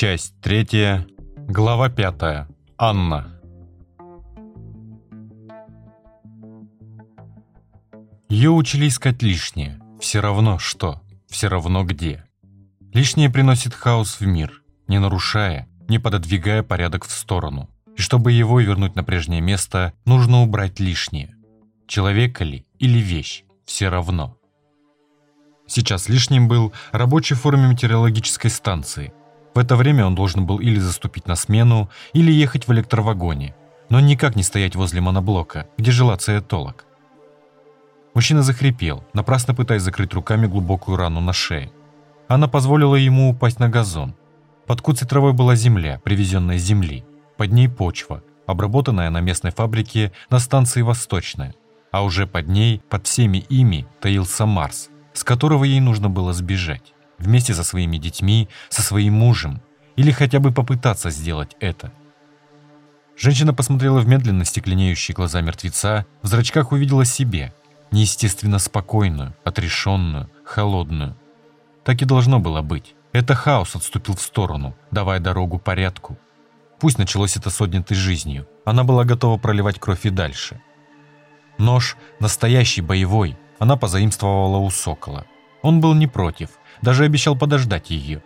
Часть третья. Глава пятая. Анна. Ее учили искать лишнее. Все равно что, все равно где. Лишнее приносит хаос в мир, не нарушая, не пододвигая порядок в сторону. И чтобы его вернуть на прежнее место, нужно убрать лишнее. Человека ли или вещь, все равно. Сейчас лишним был рабочий в форме метеорологической станции. В это время он должен был или заступить на смену, или ехать в электровагоне, но никак не стоять возле моноблока, где жила циетолог. Мужчина захрипел, напрасно пытаясь закрыть руками глубокую рану на шее. Она позволила ему упасть на газон. Под куцей травой была земля, привезенная с земли. Под ней почва, обработанная на местной фабрике на станции «Восточная». А уже под ней, под всеми ими, таился Марс – с которого ей нужно было сбежать, вместе со своими детьми, со своим мужем, или хотя бы попытаться сделать это. Женщина посмотрела в медленно стекленеющие глаза мертвеца, в зрачках увидела себе, неестественно спокойную, отрешенную, холодную. Так и должно было быть. Это хаос отступил в сторону, давая дорогу порядку. Пусть началось это с жизнью, она была готова проливать кровь и дальше. Нож, настоящий боевой, она позаимствовала у Сокола. Он был не против, даже обещал подождать ее.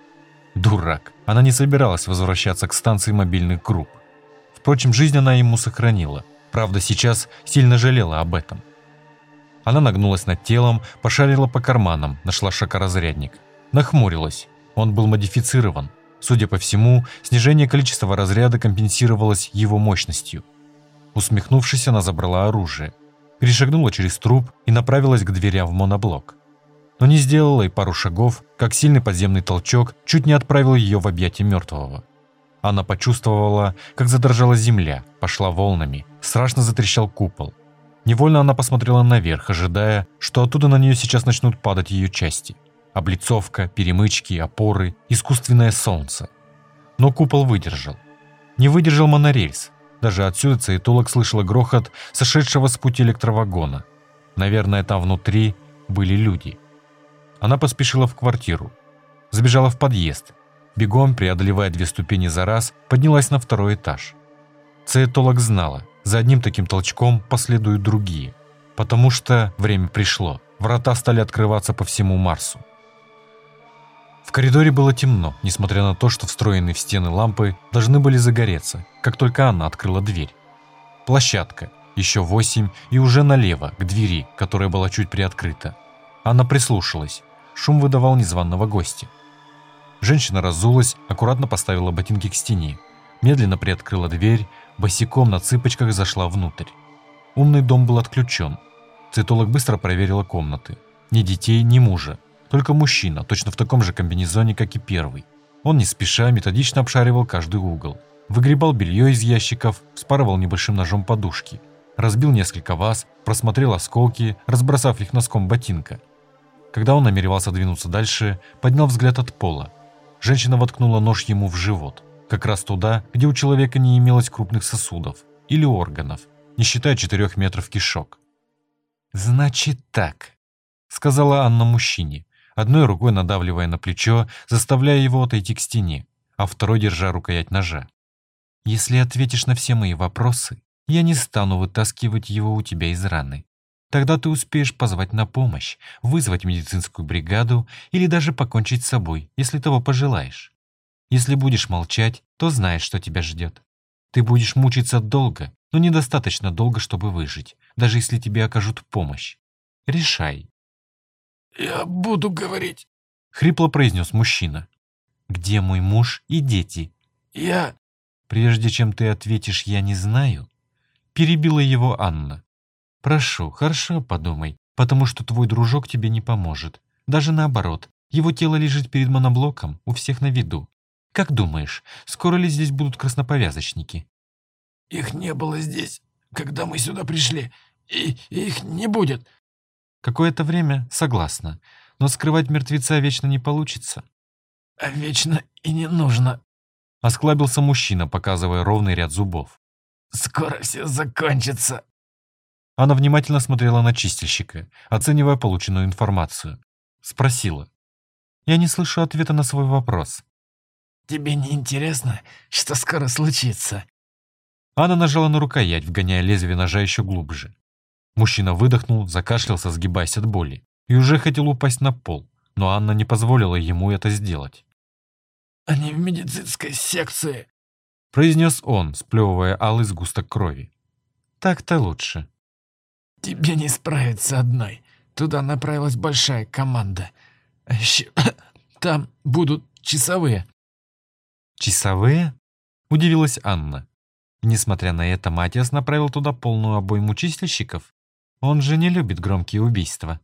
Дурак, она не собиралась возвращаться к станции мобильных групп. Впрочем, жизнь она ему сохранила. Правда, сейчас сильно жалела об этом. Она нагнулась над телом, пошарила по карманам, нашла шокоразрядник. Нахмурилась. Он был модифицирован. Судя по всему, снижение количества разряда компенсировалось его мощностью. Усмехнувшись, она забрала оружие перешагнула через труп и направилась к дверям в моноблок. Но не сделала и пару шагов, как сильный подземный толчок чуть не отправил ее в объятия мертвого. Она почувствовала, как задрожала земля, пошла волнами, страшно затрещал купол. Невольно она посмотрела наверх, ожидая, что оттуда на нее сейчас начнут падать ее части. Облицовка, перемычки, опоры, искусственное солнце. Но купол выдержал. Не выдержал монорельс, даже отсюда Цейтолог слышала грохот сошедшего с пути электровагона. Наверное, там внутри были люди. Она поспешила в квартиру. Забежала в подъезд. Бегом, преодолевая две ступени за раз, поднялась на второй этаж. Цейтолог знала, за одним таким толчком последуют другие. Потому что время пришло. Врата стали открываться по всему Марсу. В коридоре было темно, несмотря на то, что встроенные в стены лампы должны были загореться, как только она открыла дверь. Площадка, еще восемь и уже налево, к двери, которая была чуть приоткрыта. Она прислушалась. Шум выдавал незваного гостя. Женщина разулась, аккуратно поставила ботинки к стене, медленно приоткрыла дверь, босиком на цыпочках зашла внутрь. Умный дом был отключен. Цитолог быстро проверила комнаты. Ни детей, ни мужа. Только мужчина, точно в таком же комбинезоне, как и первый. Он не спеша методично обшаривал каждый угол. Выгребал белье из ящиков, вспарывал небольшим ножом подушки. Разбил несколько ваз, просмотрел осколки, разбросав их носком ботинка. Когда он намеревался двинуться дальше, поднял взгляд от пола. Женщина воткнула нож ему в живот. Как раз туда, где у человека не имелось крупных сосудов или органов, не считая четырех метров кишок. «Значит так», — сказала Анна мужчине одной рукой надавливая на плечо, заставляя его отойти к стене, а второй держа рукоять ножа. «Если ответишь на все мои вопросы, я не стану вытаскивать его у тебя из раны. Тогда ты успеешь позвать на помощь, вызвать медицинскую бригаду или даже покончить с собой, если того пожелаешь. Если будешь молчать, то знаешь, что тебя ждет. Ты будешь мучиться долго, но недостаточно долго, чтобы выжить, даже если тебе окажут помощь. Решай, «Я буду говорить», — хрипло произнес мужчина. «Где мой муж и дети?» «Я...» «Прежде чем ты ответишь «я не знаю», — перебила его Анна. «Прошу, хорошо подумай, потому что твой дружок тебе не поможет. Даже наоборот, его тело лежит перед моноблоком, у всех на виду. Как думаешь, скоро ли здесь будут красноповязочники?» «Их не было здесь, когда мы сюда пришли, и их не будет. Какое-то время согласна, но скрывать мертвеца вечно не получится. А вечно и не нужно. Осклабился мужчина, показывая ровный ряд зубов. Скоро все закончится. Она внимательно смотрела на чистильщика, оценивая полученную информацию. Спросила. «Я не слышу ответа на свой вопрос». тебе не интересно, что скоро случится?» Анна нажала на рукоять, вгоняя лезвие ножа еще глубже. Мужчина выдохнул, закашлялся, сгибаясь от боли, и уже хотел упасть на пол, но Анна не позволила ему это сделать. «Они в медицинской секции», — произнес он, сплевывая алый сгусток крови. «Так-то лучше». «Тебе не справиться одной. Туда направилась большая команда. А еще там будут часовые». «Часовые?» — удивилась Анна. Несмотря на это, Матиас направил туда полную обойму чистильщиков. Он же не любит громкие убийства.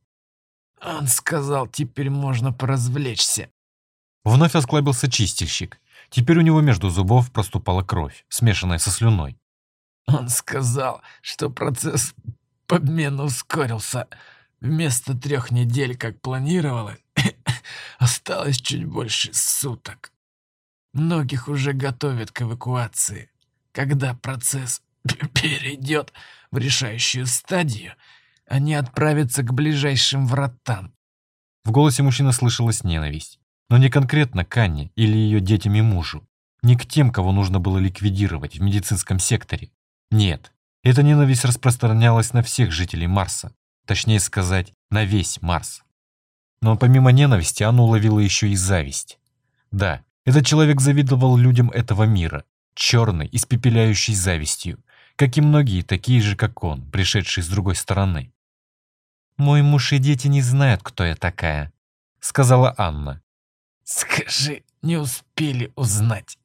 «Он сказал, теперь можно поразвлечься». Вновь осклабился чистильщик. Теперь у него между зубов проступала кровь, смешанная со слюной. «Он сказал, что процесс подмены ускорился. Вместо трех недель, как планировалось, осталось чуть больше суток. Многих уже готовят к эвакуации. Когда процесс перейдет в решающую стадию, они отправятся к ближайшим вратам. В голосе мужчины слышалась ненависть, но не конкретно к Анне или ее детям и мужу, не к тем, кого нужно было ликвидировать в медицинском секторе. Нет, эта ненависть распространялась на всех жителей Марса, точнее сказать, на весь Марс. Но помимо ненависти Анна уловила еще и зависть. Да, этот человек завидовал людям этого мира, черной, испепеляющей завистью, как и многие такие же, как он, пришедшие с другой стороны. «Мой муж и дети не знают, кто я такая», — сказала Анна. «Скажи, не успели узнать».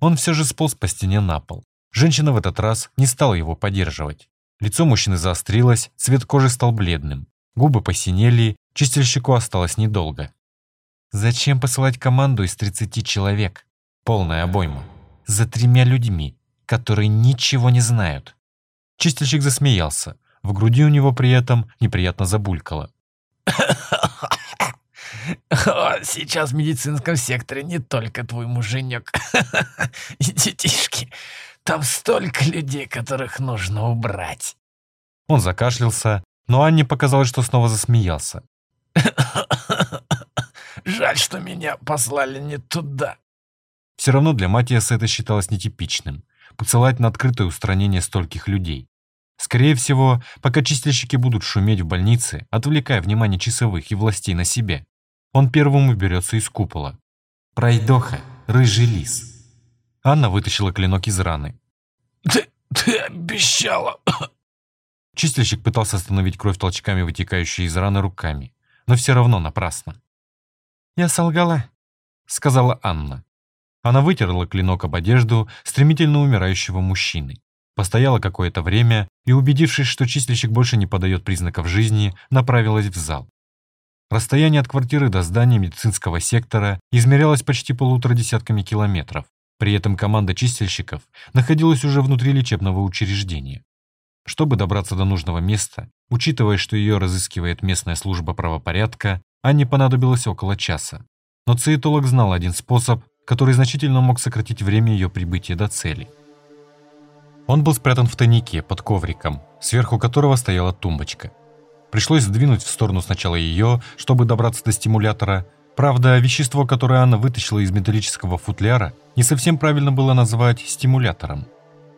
Он все же сполз по стене на пол. Женщина в этот раз не стала его поддерживать. Лицо мужчины заострилось, цвет кожи стал бледным. Губы посинели, чистильщику осталось недолго. «Зачем посылать команду из 30 человек? Полная обойма за тремя людьми, которые ничего не знают. Чистильщик засмеялся. В груди у него при этом неприятно забулькало. Сейчас в медицинском секторе не только твой муженек и детишки. Там столько людей, которых нужно убрать. Он закашлялся, но Анне показалось, что снова засмеялся. Жаль, что меня послали не туда. Все равно для Матиаса это считалось нетипичным – посылать на открытое устранение стольких людей. Скорее всего, пока чистильщики будут шуметь в больнице, отвлекая внимание часовых и властей на себе, он первым уберется из купола. Пройдоха, рыжий лис. Анна вытащила клинок из раны. «Ты, ты обещала!» Чистильщик пытался остановить кровь толчками, вытекающей из раны руками, но все равно напрасно. «Я солгала», — сказала Анна. Она вытерла клинок об одежду стремительно умирающего мужчины. Постояла какое-то время и, убедившись, что числищик больше не подает признаков жизни, направилась в зал. Расстояние от квартиры до здания медицинского сектора измерялось почти полутора десятками километров. При этом команда чистильщиков находилась уже внутри лечебного учреждения. Чтобы добраться до нужного места, учитывая, что ее разыскивает местная служба правопорядка, Анне понадобилось около часа. Но циетолог знал один способ, который значительно мог сократить время ее прибытия до цели. Он был спрятан в тайнике под ковриком, сверху которого стояла тумбочка. Пришлось сдвинуть в сторону сначала ее, чтобы добраться до стимулятора. Правда, вещество, которое Анна вытащила из металлического футляра, не совсем правильно было назвать стимулятором.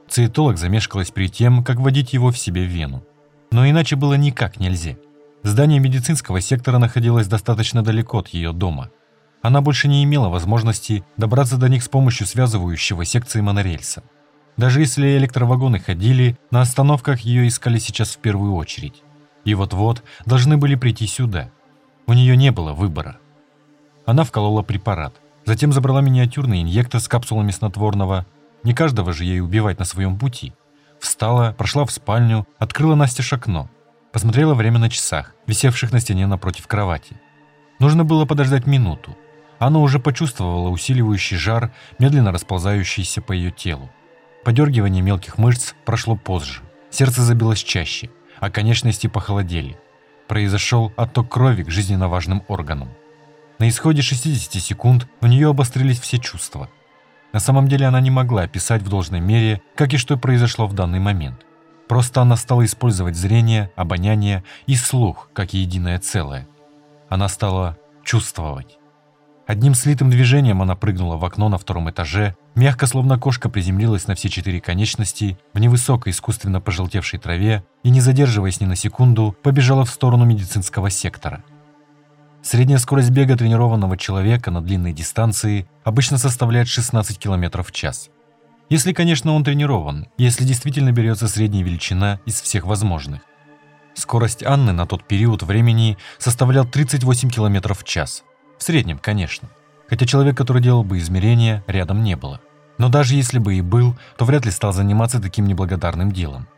Циетолог замешкалась перед тем, как вводить его в себе в вену. Но иначе было никак нельзя. Здание медицинского сектора находилось достаточно далеко от ее дома – она больше не имела возможности добраться до них с помощью связывающего секции монорельса. Даже если электровагоны ходили, на остановках ее искали сейчас в первую очередь. И вот-вот должны были прийти сюда. У нее не было выбора. Она вколола препарат, затем забрала миниатюрный инъектор с капсулами снотворного. Не каждого же ей убивать на своем пути. Встала, прошла в спальню, открыла Насте окно. Посмотрела время на часах, висевших на стене напротив кровати. Нужно было подождать минуту, она уже почувствовала усиливающий жар, медленно расползающийся по ее телу. Подергивание мелких мышц прошло позже. Сердце забилось чаще, а конечности похолодели. Произошел отток крови к жизненно важным органам. На исходе 60 секунд у нее обострились все чувства. На самом деле она не могла описать в должной мере, как и что произошло в данный момент. Просто она стала использовать зрение, обоняние и слух как единое целое. Она стала чувствовать. Одним слитым движением она прыгнула в окно на втором этаже, мягко, словно кошка, приземлилась на все четыре конечности в невысокой искусственно пожелтевшей траве и, не задерживаясь ни на секунду, побежала в сторону медицинского сектора. Средняя скорость бега тренированного человека на длинной дистанции обычно составляет 16 км в час. Если, конечно, он тренирован, если действительно берется средняя величина из всех возможных. Скорость Анны на тот период времени составлял 38 км в час – в среднем, конечно. Хотя человек, который делал бы измерения, рядом не было. Но даже если бы и был, то вряд ли стал заниматься таким неблагодарным делом.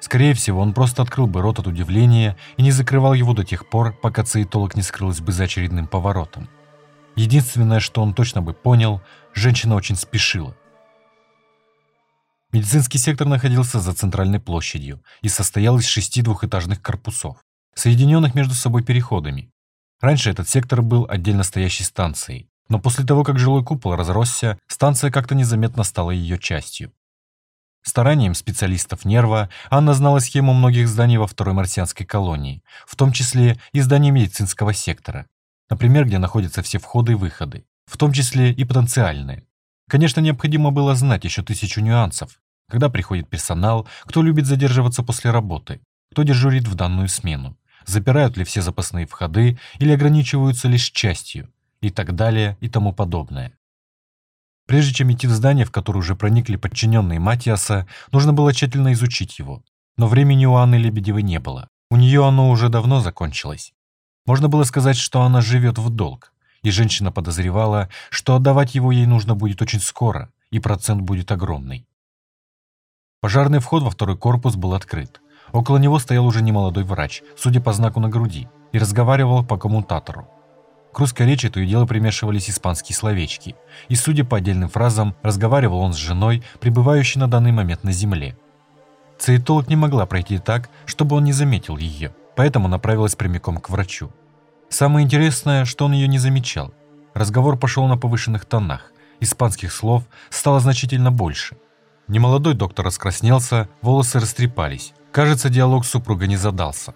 Скорее всего, он просто открыл бы рот от удивления и не закрывал его до тех пор, пока цеитолог не скрылась бы за очередным поворотом. Единственное, что он точно бы понял, женщина очень спешила. Медицинский сектор находился за центральной площадью и состоял из шести двухэтажных корпусов, соединенных между собой переходами, Раньше этот сектор был отдельно стоящей станцией, но после того, как жилой купол разросся, станция как-то незаметно стала ее частью. Старанием специалистов Нерва Анна знала схему многих зданий во второй марсианской колонии, в том числе и здания медицинского сектора. Например, где находятся все входы и выходы, в том числе и потенциальные. Конечно, необходимо было знать еще тысячу нюансов. Когда приходит персонал, кто любит задерживаться после работы, кто дежурит в данную смену запирают ли все запасные входы или ограничиваются лишь частью, и так далее и тому подобное. Прежде чем идти в здание, в которое уже проникли подчиненные Матиаса, нужно было тщательно изучить его. Но времени у Анны Лебедевой не было. У нее оно уже давно закончилось. Можно было сказать, что она живет в долг, и женщина подозревала, что отдавать его ей нужно будет очень скоро, и процент будет огромный. Пожарный вход во второй корпус был открыт. Около него стоял уже немолодой врач, судя по знаку на груди, и разговаривал по коммутатору. К русской речи то и дело примешивались испанские словечки, и, судя по отдельным фразам, разговаривал он с женой, пребывающей на данный момент на земле. Цейтолог не могла пройти так, чтобы он не заметил ее, поэтому направилась прямиком к врачу. Самое интересное, что он ее не замечал. Разговор пошел на повышенных тонах, испанских слов стало значительно больше. Немолодой доктор раскраснелся, волосы растрепались, Кажется, диалог супруга не задался.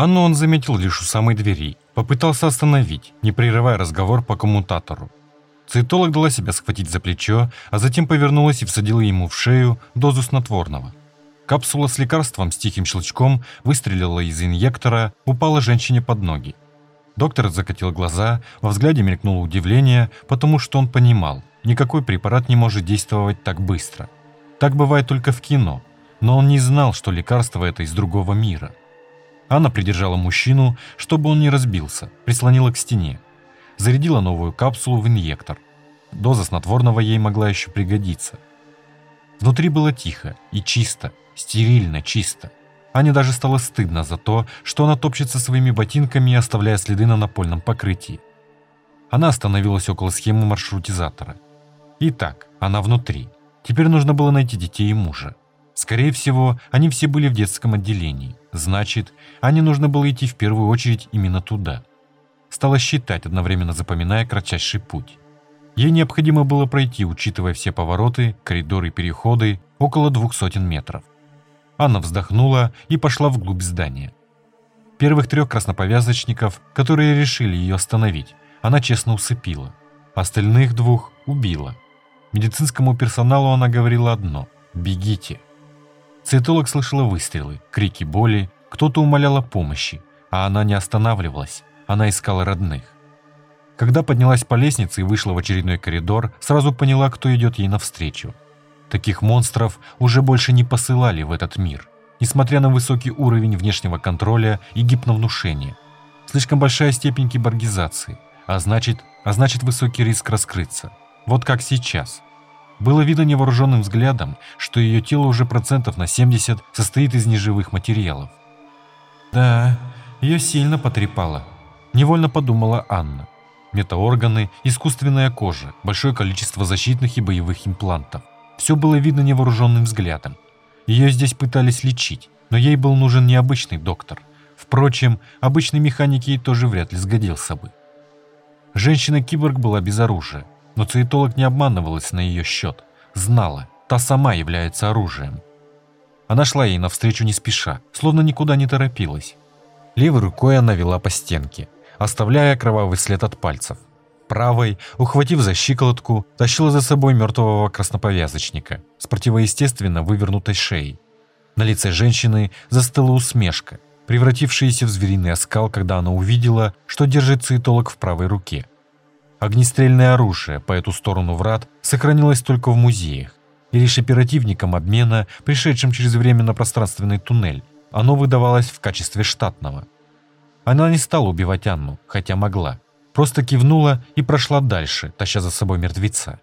Анну он заметил лишь у самой двери, попытался остановить, не прерывая разговор по коммутатору. Цитолог дала себя схватить за плечо, а затем повернулась и всадила ему в шею дозу снотворного. Капсула с лекарством с тихим щелчком выстрелила из инъектора, упала женщине под ноги. Доктор закатил глаза, во взгляде мелькнуло удивление, потому что он понимал, никакой препарат не может действовать так быстро. Так бывает только в кино – но он не знал, что лекарство это из другого мира. Анна придержала мужчину, чтобы он не разбился, прислонила к стене. Зарядила новую капсулу в инъектор. Доза снотворного ей могла еще пригодиться. Внутри было тихо и чисто, стерильно чисто. Ане даже стало стыдно за то, что она топчется своими ботинками, оставляя следы на напольном покрытии. Она остановилась около схемы маршрутизатора. Итак, она внутри. Теперь нужно было найти детей и мужа. Скорее всего, они все были в детском отделении. Значит, Ане нужно было идти в первую очередь именно туда. Стала считать, одновременно запоминая кратчайший путь. Ей необходимо было пройти, учитывая все повороты, коридоры переходы, около двух сотен метров. Анна вздохнула и пошла вглубь здания. Первых трех красноповязочников, которые решили ее остановить, она честно усыпила. Остальных двух убила. Медицинскому персоналу она говорила одно – «бегите». Цветолог слышала выстрелы, крики боли, кто-то умолял о помощи, а она не останавливалась, она искала родных. Когда поднялась по лестнице и вышла в очередной коридор, сразу поняла, кто идет ей навстречу. Таких монстров уже больше не посылали в этот мир, несмотря на высокий уровень внешнего контроля и гипновнушения. Слишком большая степень киборгизации, а значит, а значит высокий риск раскрыться. Вот как сейчас – было видно невооруженным взглядом, что ее тело уже процентов на 70 состоит из неживых материалов. «Да, ее сильно потрепало», – невольно подумала Анна. Метаорганы, искусственная кожа, большое количество защитных и боевых имплантов. Все было видно невооруженным взглядом. Ее здесь пытались лечить, но ей был нужен необычный доктор. Впрочем, обычный механик ей тоже вряд ли сгодился бы. Женщина-киборг была без оружия, но цветолог не обманывалась на ее счет. Знала, та сама является оружием. Она шла ей навстречу не спеша, словно никуда не торопилась. Левой рукой она вела по стенке, оставляя кровавый след от пальцев. Правой, ухватив за щиколотку, тащила за собой мертвого красноповязочника с противоестественно вывернутой шеей. На лице женщины застыла усмешка, превратившаяся в звериный оскал, когда она увидела, что держит цветолог в правой руке. Огнестрельное оружие по эту сторону врат сохранилось только в музеях, и лишь оперативникам обмена, пришедшим через временно-пространственный туннель, оно выдавалось в качестве штатного. Она не стала убивать Анну, хотя могла. Просто кивнула и прошла дальше, таща за собой мертвеца.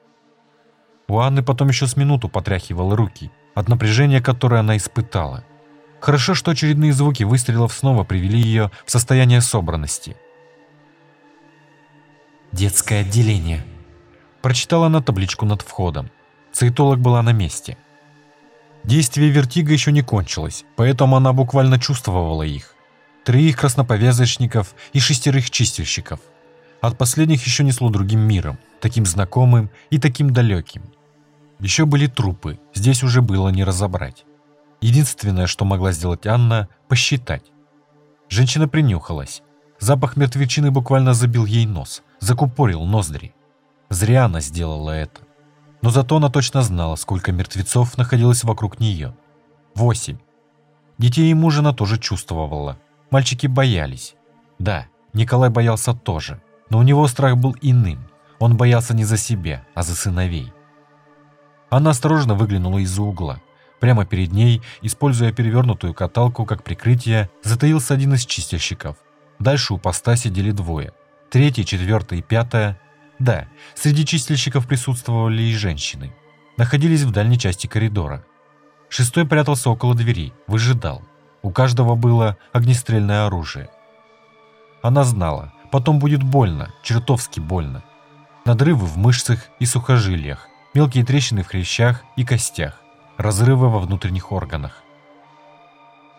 У Анны потом еще с минуту потряхивало руки, от напряжения, которое она испытала. Хорошо, что очередные звуки выстрелов снова привели ее в состояние собранности. «Детское отделение», – прочитала она табличку над входом. Цейтолог была на месте. Действие вертига еще не кончилось, поэтому она буквально чувствовала их. Троих красноповязочников и шестерых чистильщиков – от последних еще несло другим миром, таким знакомым и таким далеким. Еще были трупы, здесь уже было не разобрать. Единственное, что могла сделать Анна – посчитать. Женщина принюхалась. Запах мертвечины буквально забил ей нос, закупорил ноздри. Зря она сделала это. Но зато она точно знала, сколько мертвецов находилось вокруг нее. Восемь. Детей и мужа она тоже чувствовала. Мальчики боялись. Да, Николай боялся тоже. Но у него страх был иным. Он боялся не за себя, а за сыновей. Она осторожно выглянула из-за угла. Прямо перед ней, используя перевернутую каталку как прикрытие, затаился один из чистильщиков. Дальше у поста сидели двое. Третий, четвертый и пятая. Да, среди чистильщиков присутствовали и женщины. Находились в дальней части коридора. Шестой прятался около двери, выжидал. У каждого было огнестрельное оружие. Она знала, Потом будет больно, чертовски больно. Надрывы в мышцах и сухожилиях, мелкие трещины в хрящах и костях, разрывы во внутренних органах.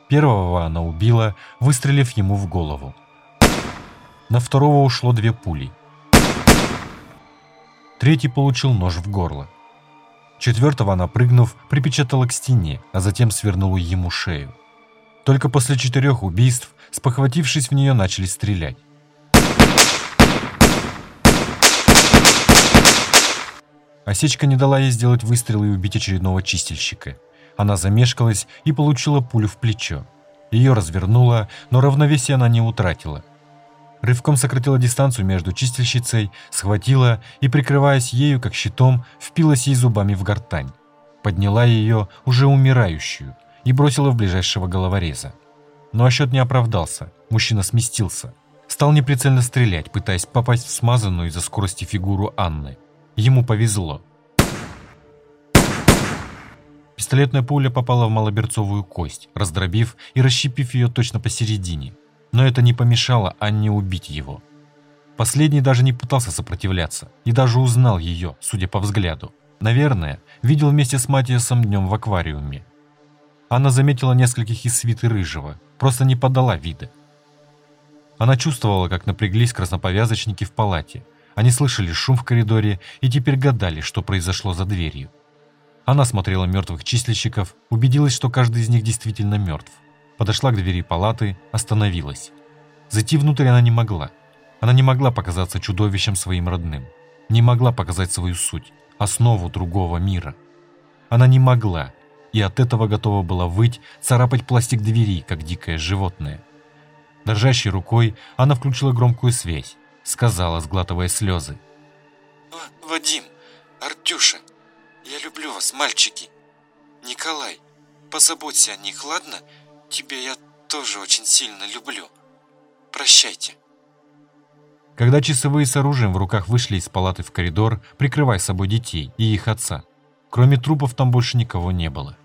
Первого она убила, выстрелив ему в голову. На второго ушло две пули. Третий получил нож в горло. Четвертого она, прыгнув, припечатала к стене, а затем свернула ему шею. Только после четырех убийств, спохватившись в нее, начали стрелять. Осечка не дала ей сделать выстрел и убить очередного чистильщика. Она замешкалась и получила пулю в плечо. Ее развернуло, но равновесие она не утратила. Рывком сократила дистанцию между чистильщицей, схватила и, прикрываясь ею как щитом, впилась ей зубами в гортань. Подняла ее, уже умирающую, и бросила в ближайшего головореза. Но отсчет не оправдался, мужчина сместился. Стал неприцельно стрелять, пытаясь попасть в смазанную из-за скорости фигуру Анны. Ему повезло. Пистолетная пуля попала в малоберцовую кость, раздробив и расщепив ее точно посередине. Но это не помешало Анне убить его. Последний даже не пытался сопротивляться и даже узнал ее, судя по взгляду. Наверное, видел вместе с Матиасом днем в аквариуме. Анна заметила нескольких из свиты рыжего, просто не подала вида. Она чувствовала, как напряглись красноповязочники в палате – они слышали шум в коридоре и теперь гадали, что произошло за дверью. Она смотрела мертвых числищиков, убедилась, что каждый из них действительно мертв. Подошла к двери палаты, остановилась. Зайти внутрь она не могла. Она не могла показаться чудовищем своим родным. Не могла показать свою суть, основу другого мира. Она не могла, и от этого готова была выть, царапать пластик двери, как дикое животное. Дрожащей рукой она включила громкую связь сказала, сглатывая слезы. «Вадим, Артюша, я люблю вас, мальчики. Николай, позаботься о них, ладно? Тебя я тоже очень сильно люблю. Прощайте». Когда часовые с оружием в руках вышли из палаты в коридор, прикрывая собой детей и их отца, кроме трупов там больше никого не было.